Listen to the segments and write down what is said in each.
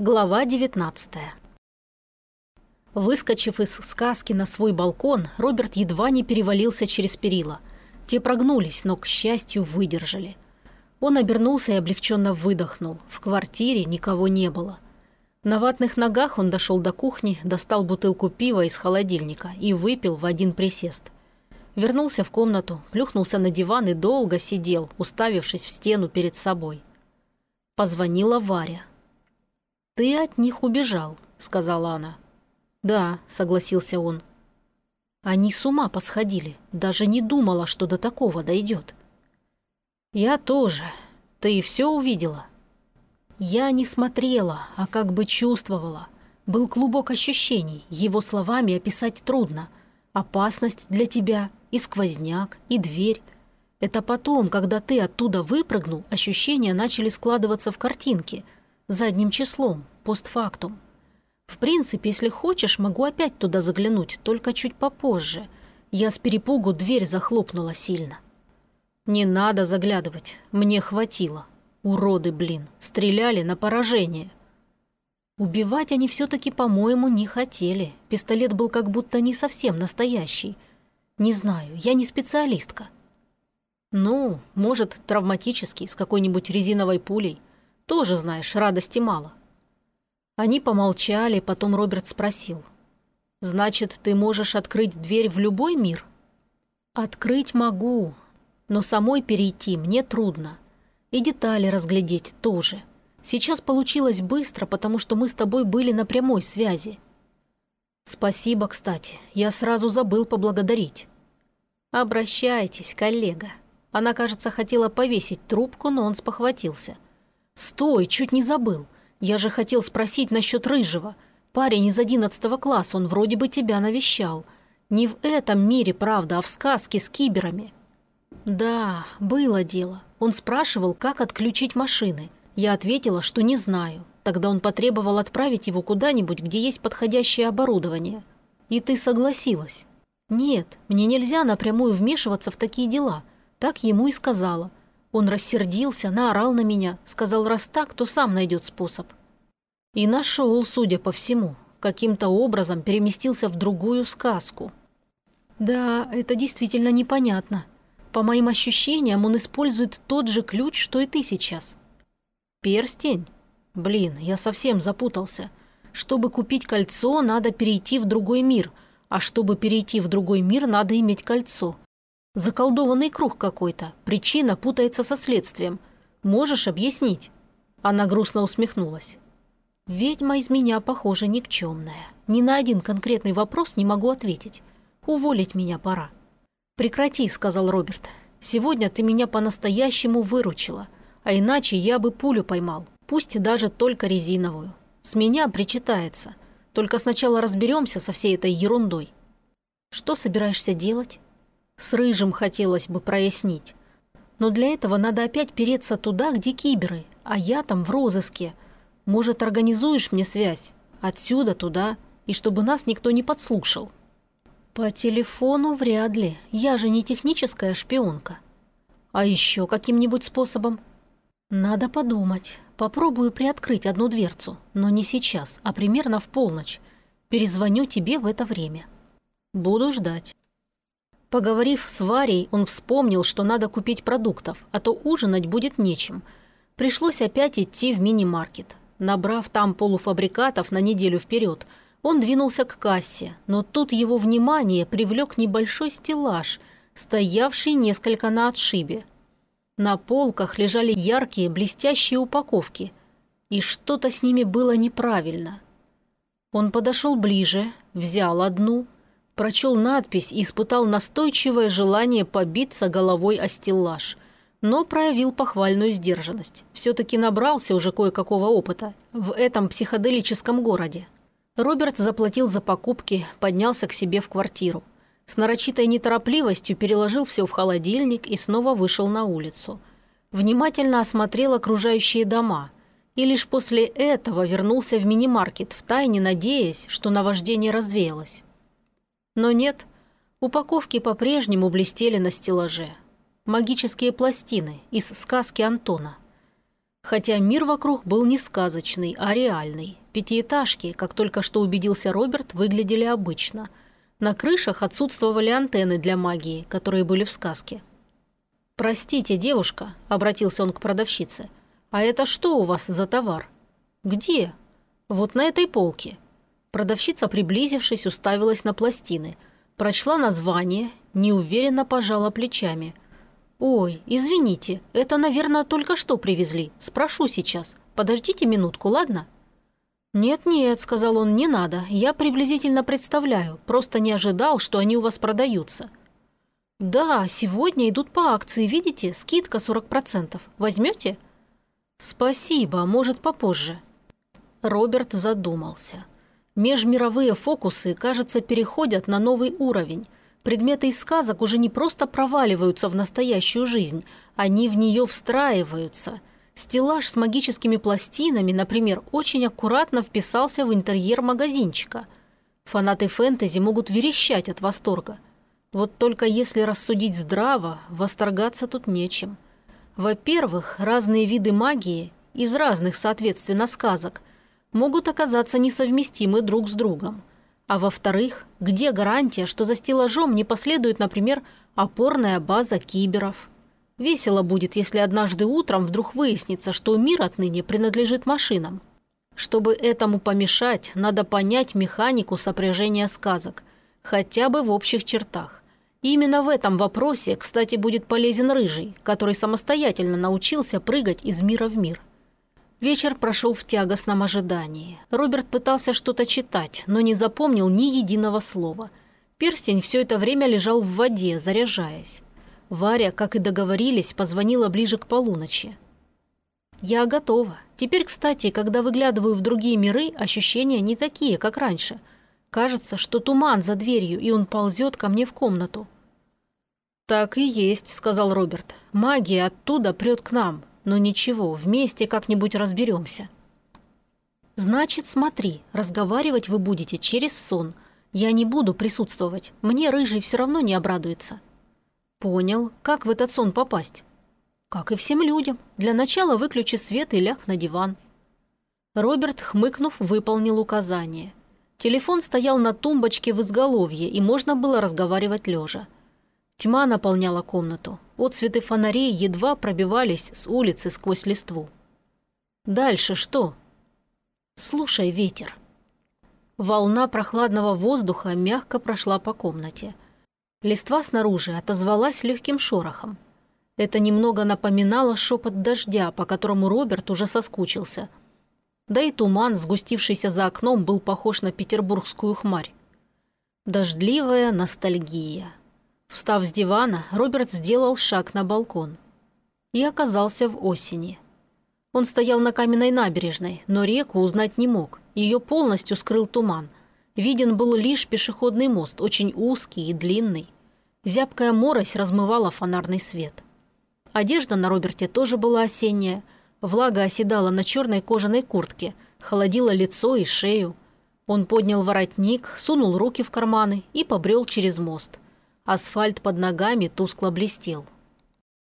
Глава 19 Выскочив из сказки на свой балкон, Роберт едва не перевалился через перила. Те прогнулись, но, к счастью, выдержали. Он обернулся и облегченно выдохнул. В квартире никого не было. На ватных ногах он дошел до кухни, достал бутылку пива из холодильника и выпил в один присест. Вернулся в комнату, плюхнулся на диван и долго сидел, уставившись в стену перед собой. Позвонила Варя. «Ты от них убежал», — сказала она. «Да», — согласился он. Они с ума посходили, даже не думала, что до такого дойдет. «Я тоже. Ты все увидела?» Я не смотрела, а как бы чувствовала. Был клубок ощущений, его словами описать трудно. Опасность для тебя, и сквозняк, и дверь. Это потом, когда ты оттуда выпрыгнул, ощущения начали складываться в картинки — задним числом, постфактум. В принципе, если хочешь, могу опять туда заглянуть, только чуть попозже. Я с перепугу дверь захлопнула сильно. Не надо заглядывать, мне хватило. Уроды, блин, стреляли на поражение. Убивать они все-таки, по-моему, не хотели. Пистолет был как будто не совсем настоящий. Не знаю, я не специалистка. Ну, может, травматический, с какой-нибудь резиновой пулей. Тоже, знаешь, радости мало». Они помолчали, потом Роберт спросил. «Значит, ты можешь открыть дверь в любой мир?» «Открыть могу, но самой перейти мне трудно. И детали разглядеть тоже. Сейчас получилось быстро, потому что мы с тобой были на прямой связи». «Спасибо, кстати. Я сразу забыл поблагодарить». «Обращайтесь, коллега». Она, кажется, хотела повесить трубку, но он спохватился – «Стой, чуть не забыл. Я же хотел спросить насчет Рыжего. Парень из одиннадцатого класса, он вроде бы тебя навещал. Не в этом мире, правда, а в сказке с киберами». «Да, было дело. Он спрашивал, как отключить машины. Я ответила, что не знаю. Тогда он потребовал отправить его куда-нибудь, где есть подходящее оборудование. И ты согласилась?» «Нет, мне нельзя напрямую вмешиваться в такие дела». Так ему и сказала. Он рассердился, наорал на меня, сказал, раз так, то сам найдет способ. И нашел, судя по всему, каким-то образом переместился в другую сказку. Да, это действительно непонятно. По моим ощущениям, он использует тот же ключ, что и ты сейчас. Перстень? Блин, я совсем запутался. Чтобы купить кольцо, надо перейти в другой мир, а чтобы перейти в другой мир, надо иметь кольцо. Заколдованный круг какой-то. Причина путается со следствием. Можешь объяснить?» Она грустно усмехнулась. «Ведьма из меня, похоже, никчемная. Ни на один конкретный вопрос не могу ответить. Уволить меня пора». «Прекрати», — сказал Роберт. «Сегодня ты меня по-настоящему выручила, а иначе я бы пулю поймал, пусть даже только резиновую. С меня причитается. Только сначала разберемся со всей этой ерундой». «Что собираешься делать?» С Рыжим хотелось бы прояснить. Но для этого надо опять переться туда, где киберы, а я там в розыске. Может, организуешь мне связь? Отсюда туда, и чтобы нас никто не подслушал. По телефону вряд ли, я же не техническая шпионка. А еще каким-нибудь способом? Надо подумать. Попробую приоткрыть одну дверцу, но не сейчас, а примерно в полночь. Перезвоню тебе в это время. Буду ждать. Поговорив с Варей, он вспомнил, что надо купить продуктов, а то ужинать будет нечем. Пришлось опять идти в мини-маркет. Набрав там полуфабрикатов на неделю вперед, он двинулся к кассе, но тут его внимание привлек небольшой стеллаж, стоявший несколько на отшибе. На полках лежали яркие блестящие упаковки, и что-то с ними было неправильно. Он подошел ближе, взял одну – прочел надпись и испытал настойчивое желание побиться головой о стеллаж, но проявил похвальную сдержанность. Все-таки набрался уже кое-какого опыта в этом психоделическом городе. Роберт заплатил за покупки, поднялся к себе в квартиру. С нарочитой неторопливостью переложил все в холодильник и снова вышел на улицу. Внимательно осмотрел окружающие дома – и лишь после этого вернулся в мини-маркет, втайне надеясь, что наваждение развеялось. Но нет, упаковки по-прежнему блестели на стеллаже. Магические пластины из сказки Антона. Хотя мир вокруг был не сказочный, а реальный. Пятиэтажки, как только что убедился Роберт, выглядели обычно. На крышах отсутствовали антенны для магии, которые были в сказке. «Простите, девушка», – обратился он к продавщице, – «а это что у вас за товар?» «Где?» «Вот на этой полке». Продавщица, приблизившись, уставилась на пластины. Прочла название, неуверенно пожала плечами. «Ой, извините, это, наверное, только что привезли. Спрошу сейчас. Подождите минутку, ладно?» «Нет-нет», – сказал он, – «не надо. Я приблизительно представляю. Просто не ожидал, что они у вас продаются». «Да, сегодня идут по акции, видите? Скидка 40%. Возьмете?» «Спасибо, может, попозже». Роберт задумался. Межмировые фокусы, кажется, переходят на новый уровень. Предметы из сказок уже не просто проваливаются в настоящую жизнь, они в нее встраиваются. Стеллаж с магическими пластинами, например, очень аккуратно вписался в интерьер магазинчика. Фанаты фэнтези могут верещать от восторга – вот только если рассудить здраво, восторгаться тут нечем. Во-первых, разные виды магии из разных, соответственно, сказок могут оказаться несовместимы друг с другом. А во-вторых, где гарантия, что за стеллажом не последует, например, опорная база киберов? Весело будет, если однажды утром вдруг выяснится, что мир отныне принадлежит машинам. Чтобы этому помешать, надо понять механику сопряжения сказок, хотя бы в общих чертах. И именно в этом вопросе, кстати, будет полезен Рыжий, который самостоятельно научился прыгать из мира в мир. Вечер прошел в тягостном ожидании. Роберт пытался что-то читать, но не запомнил ни единого слова. Перстень все это время лежал в воде, заряжаясь. Варя, как и договорились, позвонила ближе к полуночи. «Я готова. Теперь, кстати, когда выглядываю в другие миры, ощущения не такие, как раньше – Кажется, что туман за дверью, и он ползет ко мне в комнату. «Так и есть», — сказал Роберт. «Магия оттуда прет к нам. Но ничего, вместе как-нибудь разберемся». «Значит, смотри, разговаривать вы будете через сон. Я не буду присутствовать. Мне рыжий все равно не обрадуется». «Понял. Как в этот сон попасть?» «Как и всем людям. Для начала выключи свет и ляг на диван». Роберт, хмыкнув, выполнил указание. Телефон стоял на тумбочке в изголовье, и можно было разговаривать лежа. Тьма наполняла комнату. Отцветы фонарей едва пробивались с улицы сквозь листву. Дальше что? Слушай ветер. Волна прохладного воздуха мягко прошла по комнате. Листва снаружи отозвалась легким шорохом. Это немного напоминало шепот дождя, по которому Роберт уже соскучился – да и туман, сгустившийся за окном, был похож на петербургскую хмарь. Дождливая ностальгия. Встав с дивана, Роберт сделал шаг на балкон. И оказался в осени. Он стоял на каменной набережной, но реку узнать не мог. Ее полностью скрыл туман. Виден был лишь пешеходный мост, очень узкий и длинный. Зябкая морось размывала фонарный свет. Одежда на Роберте тоже была осенняя – Влага оседала на черной кожаной куртке, холодила лицо и шею. Он поднял воротник, сунул руки в карманы и побрел через мост. Асфальт под ногами тускло блестел.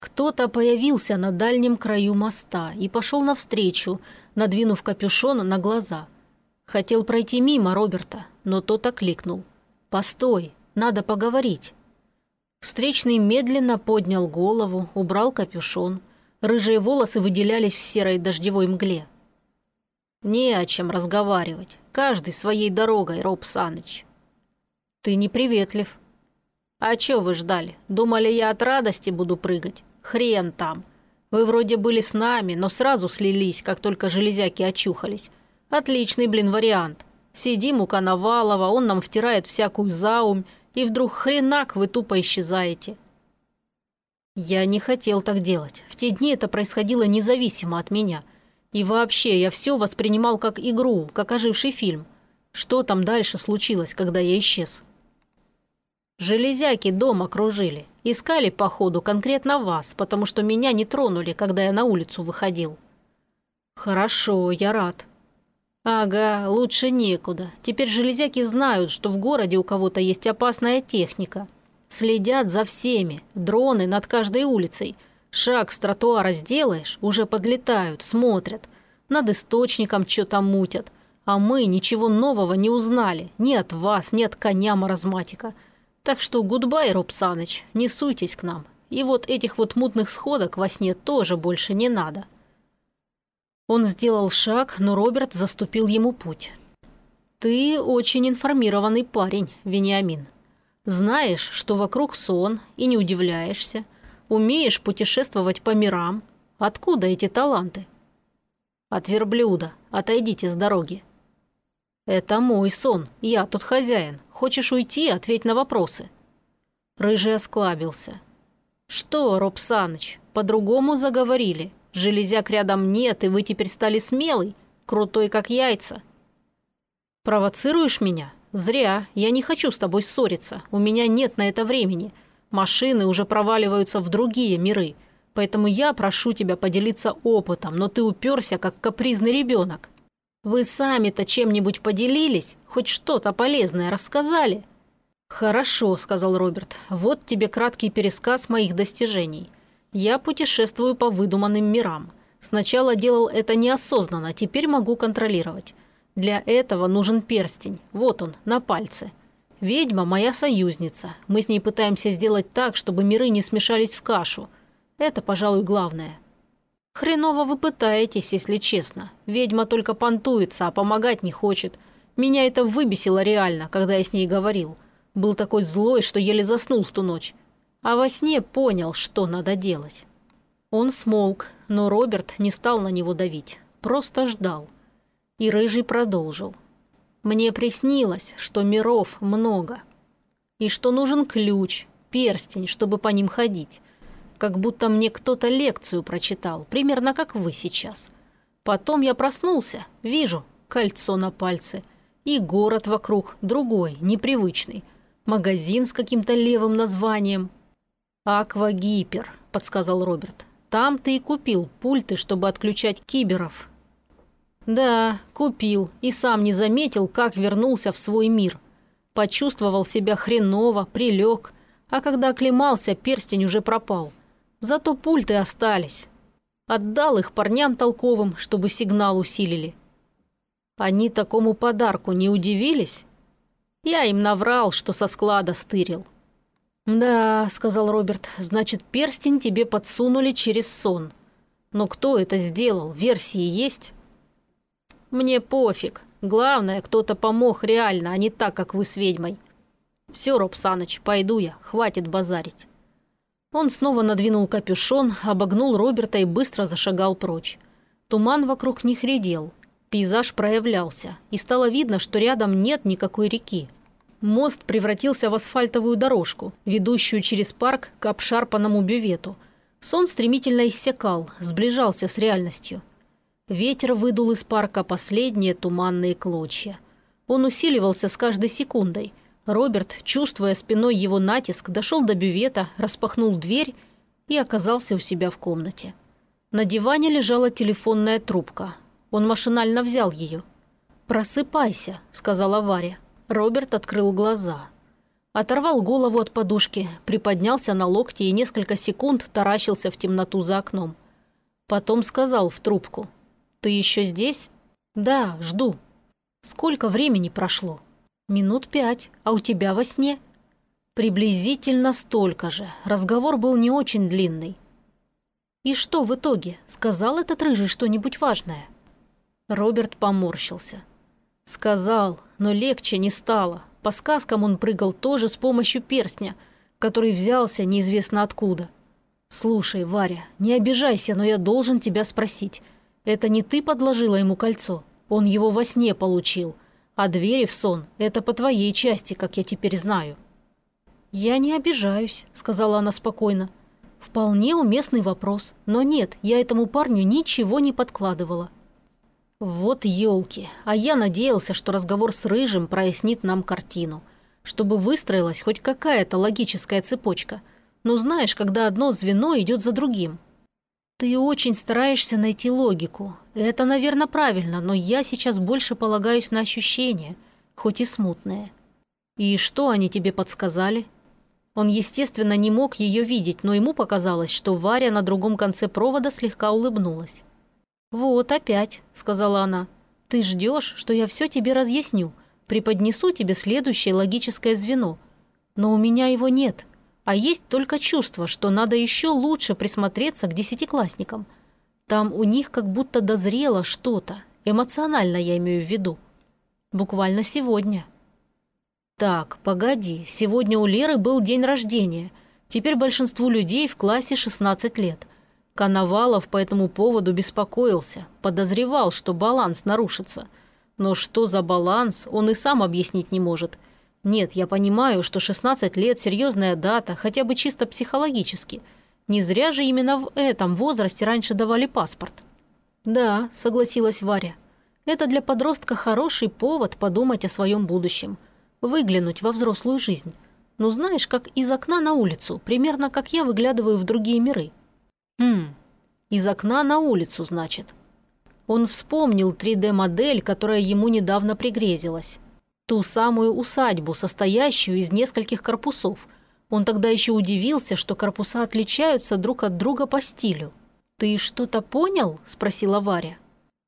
Кто-то появился на дальнем краю моста и пошел навстречу, надвинув капюшон на глаза. Хотел пройти мимо Роберта, но тот окликнул. «Постой, надо поговорить». Встречный медленно поднял голову, убрал капюшон – Рыжие волосы выделялись в серой дождевой мгле. «Не о чем разговаривать. Каждый своей дорогой, Роб Саныч». «Ты неприветлив». «А чё вы ждали? Думали, я от радости буду прыгать? Хрен там. Вы вроде были с нами, но сразу слились, как только железяки очухались. Отличный, блин, вариант. Сидим у Коновалова, он нам втирает всякую заумь, и вдруг хренак вы тупо исчезаете. Я не хотел так делать. В те дни это происходило независимо от меня. И вообще, я все воспринимал как игру, как оживший фильм. Что там дальше случилось, когда я исчез? Железяки дом окружили. Искали, походу, конкретно вас, потому что меня не тронули, когда я на улицу выходил. Хорошо, я рад. Ага, лучше некуда. Теперь железяки знают, что в городе у кого-то есть опасная техника – Следят за всеми, дроны над каждой улицей. Шаг с тротуара сделаешь, уже подлетают, смотрят. Над источником что-то мутят. А мы ничего нового не узнали. Ни от вас, ни от коня маразматика. Так что гудбай, Роб Саныч, не суйтесь к нам. И вот этих вот мутных сходок во сне тоже больше не надо. Он сделал шаг, но Роберт заступил ему путь. «Ты очень информированный парень, Вениамин. Знаешь, что вокруг сон, и не удивляешься. Умеешь путешествовать по мирам. Откуда эти таланты?» «От верблюда. Отойдите с дороги». «Это мой сон. Я тут хозяин. Хочешь уйти? Ответь на вопросы». Рыжий осклабился. «Что, Роб Саныч, по-другому заговорили? Железяк рядом нет, и вы теперь стали смелый, крутой как яйца». «Провоцируешь меня? Зря. Я не хочу с тобой ссориться. У меня нет на это времени. Машины уже проваливаются в другие миры. Поэтому я прошу тебя поделиться опытом, но ты уперся, как капризный ребенок. Вы сами-то чем-нибудь поделились? Хоть что-то полезное рассказали?» «Хорошо», – сказал Роберт. «Вот тебе краткий пересказ моих достижений. Я путешествую по выдуманным мирам. Сначала делал это неосознанно, теперь могу контролировать. Для этого нужен перстень. Вот он, на пальце. Ведьма – моя союзница. Мы с ней пытаемся сделать так, чтобы миры не смешались в кашу. Это, пожалуй, главное. Хреново вы пытаетесь, если честно. Ведьма только понтуется, а помогать не хочет. Меня это выбесило реально, когда я с ней говорил. Был такой злой, что еле заснул в ту ночь. А во сне понял, что надо делать. Он смолк, но Роберт не стал на него давить. Просто ждал. И Рыжий продолжил. «Мне приснилось, что миров много. И что нужен ключ, перстень, чтобы по ним ходить. Как будто мне кто-то лекцию прочитал, примерно как вы сейчас. Потом я проснулся, вижу кольцо на пальце. И город вокруг, другой, непривычный магазин с каким-то левым названием. «Аквагипер», – подсказал Роберт. «Там ты и купил пульты, чтобы отключать киберов». «Да, купил, и сам не заметил, как вернулся в свой мир. Почувствовал себя хреново, прилег, а когда оклемался, перстень уже пропал. Зато пульты остались. Отдал их парням толковым, чтобы сигнал усилили». Они такому подарку не удивились? Я им наврал, что со склада стырил. «Да», — сказал Роберт, — «значит, перстень тебе подсунули через сон. Но кто это сделал? Версии есть?» «Мне пофиг. Главное, кто-то помог реально, а не так, как вы с ведьмой. Все, Роб Саныч, пойду я, хватит базарить». Он снова надвинул капюшон, обогнул Роберта и быстро зашагал прочь. Туман вокруг них редел. Пейзаж проявлялся, и стало видно, что рядом нет никакой реки. Мост превратился в асфальтовую дорожку, ведущую через парк к обшарпанному бювету. Сон стремительно иссякал, сближался с реальностью. Ветер выдул из парка последние туманные клочья. Он усиливался с каждой секундой. Роберт, чувствуя спиной его натиск, дошел до бювета, распахнул дверь и оказался у себя в комнате. На диване лежала телефонная трубка. Он машинально взял ее. «Просыпайся», — сказала Варя. Роберт открыл глаза. Оторвал голову от подушки, приподнялся на локти и несколько секунд таращился в темноту за окном. Потом сказал в трубку. «Ты еще здесь?» «Да, жду». «Сколько времени прошло?» «Минут пять. А у тебя во сне?» «Приблизительно столько же. Разговор был не очень длинный». «И что в итоге? Сказал этот рыжий что-нибудь важное?» Роберт поморщился. Сказал, но легче не стало. По сказкам он прыгал тоже с помощью перстня, который взялся неизвестно откуда. «Слушай, Варя, не обижайся, но я должен тебя спросить. Это не ты подложила ему кольцо? Он его во сне получил. А двери в сон – это по твоей части, как я теперь знаю». «Я не обижаюсь», – сказала она спокойно. «Вполне уместный вопрос. Но нет, я этому парню ничего не подкладывала. Вот елки, а я надеялся, что разговор с Рыжим прояснит нам картину. Чтобы выстроилась хоть какая-то логическая цепочка. Ну знаешь, когда одно звено идет за другим. Ты очень стараешься найти логику. Это, наверное, правильно, но я сейчас больше полагаюсь на ощущения, хоть и смутные. И что они тебе подсказали? Он, естественно, не мог ее видеть, но ему показалось, что Варя на другом конце провода слегка улыбнулась. «Вот опять», — сказала она. «Ты ждешь, что я все тебе разъясню, преподнесу тебе следующее логическое звено. Но у меня его нет, а есть только чувство, что надо еще лучше присмотреться к десятиклассникам. Там у них как будто дозрело что-то, эмоционально я имею в виду. Буквально сегодня». «Так, погоди, сегодня у Леры был день рождения. Теперь большинству людей в классе 16 лет. Коновалов по этому поводу беспокоился, подозревал, что баланс нарушится. Но что за баланс, он и сам объяснить не может. Нет, я понимаю, что 16 лет – серьезная дата, хотя бы чисто психологически. Не зря же именно в этом возрасте раньше давали паспорт. «Да», – согласилась Варя. «Это для подростка хороший повод подумать о своем будущем. Выглянуть во взрослую жизнь. Ну знаешь, как из окна на улицу, примерно как я выглядываю в другие миры». Хм, из окна на улицу, значит. Он вспомнил 3D-модель, которая ему недавно пригрезилась. Ту самую усадьбу, состоящую из нескольких корпусов. Он тогда еще удивился, что корпуса отличаются друг от друга по стилю. «Ты что-то понял?» – спросила Варя.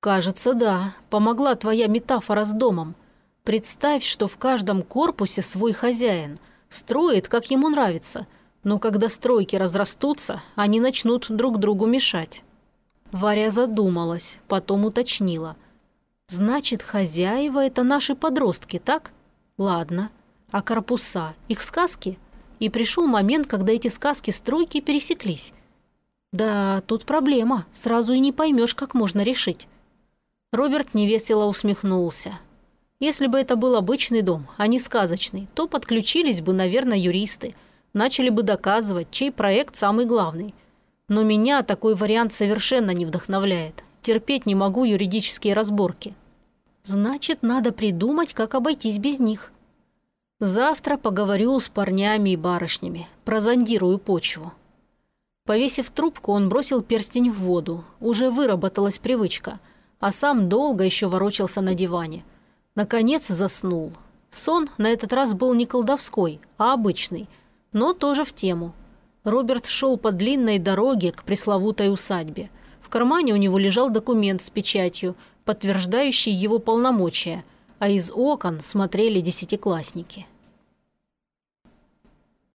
«Кажется, да. Помогла твоя метафора с домом. Представь, что в каждом корпусе свой хозяин. Строит, как ему нравится – но когда стройки разрастутся, они начнут друг другу мешать. Варя задумалась, потом уточнила. «Значит, хозяева – это наши подростки, так? Ладно. А корпуса – их сказки?» И пришел момент, когда эти сказки-стройки пересеклись. «Да, тут проблема. Сразу и не поймешь, как можно решить». Роберт невесело усмехнулся. Если бы это был обычный дом, а не сказочный, то подключились бы, наверное, юристы – начали бы доказывать, чей проект самый главный. Но меня такой вариант совершенно не вдохновляет. Терпеть не могу юридические разборки. Значит, надо придумать, как обойтись без них. Завтра поговорю с парнями и барышнями, прозондирую почву. Повесив трубку, он бросил перстень в воду. Уже выработалась привычка, а сам долго еще ворочался на диване. Наконец заснул. Сон на этот раз был не колдовской, а обычный – но тоже в тему. Роберт шел по длинной дороге к пресловутой усадьбе. В кармане у него лежал документ с печатью, подтверждающий его полномочия, а из окон смотрели десятиклассники –